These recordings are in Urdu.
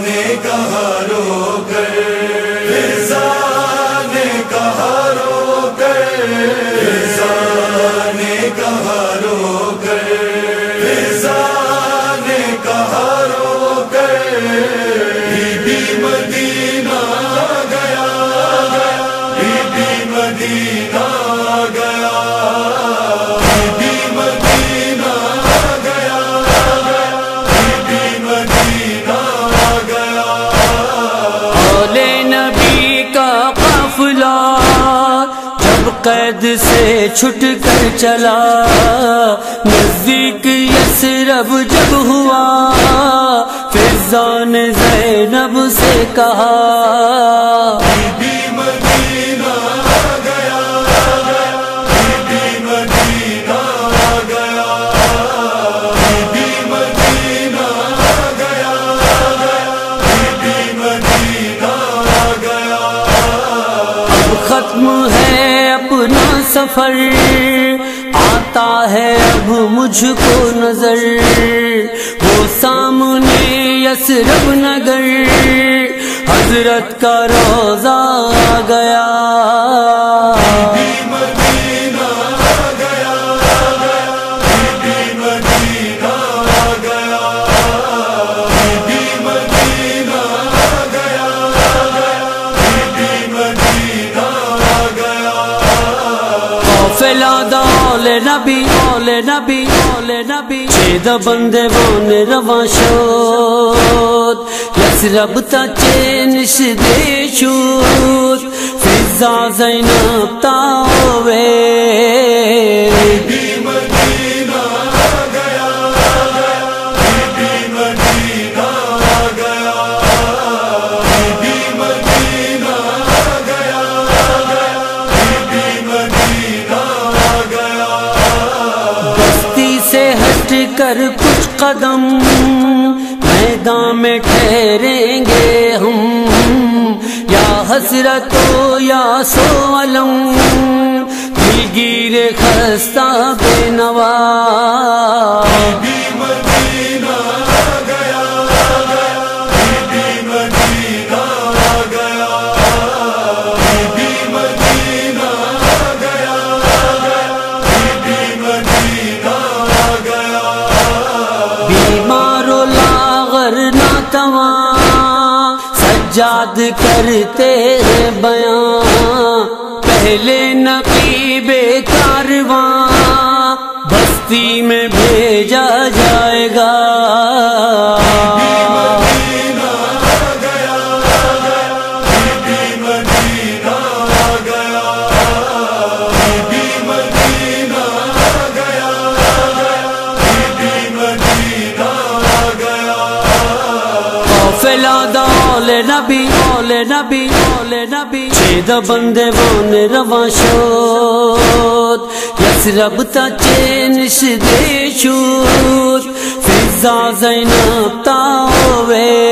نے کہا رو قید سے چھٹ کر چلا۔ نزدیک یسرب جب ہوا فضان زینب سے کہا۔ سفر آتا ہے اب مجھ کو نظر۔ وہ سامنے یسرب نگر، حضرت کا روزہ آ گیا۔ نبی اول نبی چید بندے بون رواں یس رب تا چینش دے شد فضا زینب تا ہوئے۔ کچھ قدم میدان میں ٹھہریں گے ہم، یا حسرت ہو یا سو علم گیر خستہ بے نوا۔ بیمار و لاغر نہ سجاد کرتے ہیں بیان پہلے نقیب کارواں بستی میں بھیجا جائے گا۔ نبی چید بندے بون رواں شد یسرب تا چینش دے شد فضا زینب تا ہوئے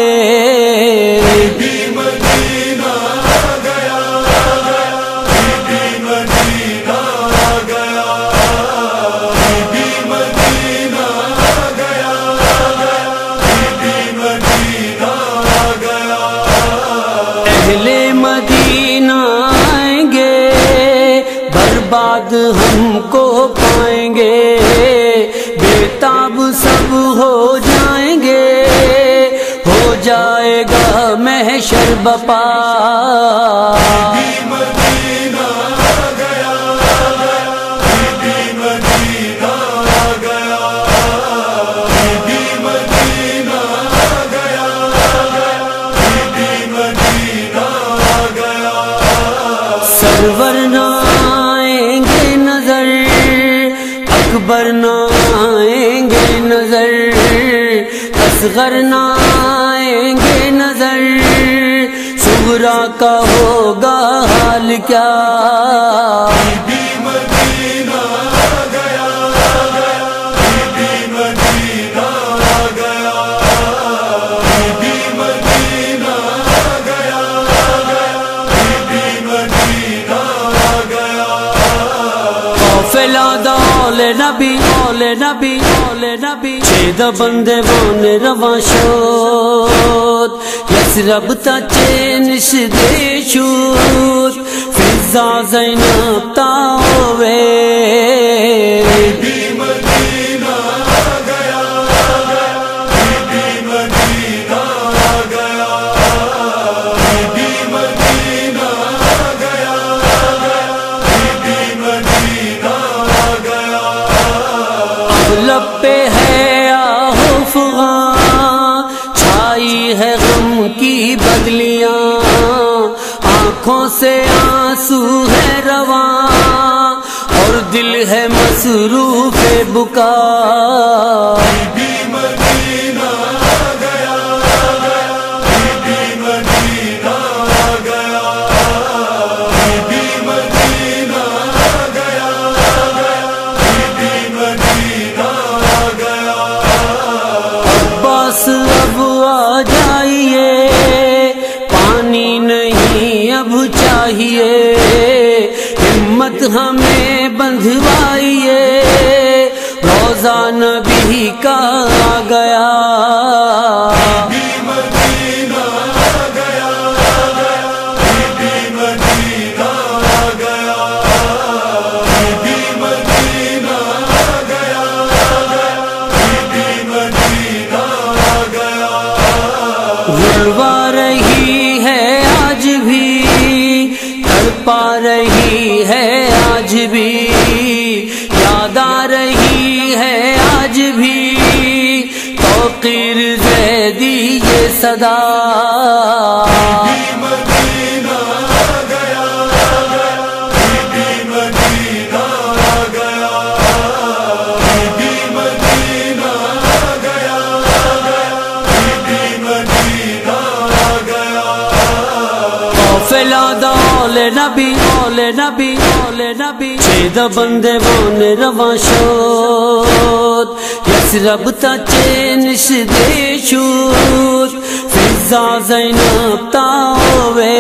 تاب سب ہو جائیں گے ہو جائے گا محشر بپا۔ اصغر نہ آئیں گے نظر۔ سغرا کا ہوگا حال کیا؟ نبی اول نبی اول چید بندے بون رواں شود یس رب تا چینش دے شود فضا زینب تا ہوئے لب پہ ہے آہو چھائی ہے غم کی بدلیاں، آنکھوں سے آنسو ہے رواں، اور دل ہے مصروف بکا۔ روزہ نبی کا آ گیا؟ مدینہ گیا قافلہ دول نبی اول نبی اول نبی۔ چید بندے بون رواں شود اس رب تا چینش دے شور فضا زینب تا ہوئے۔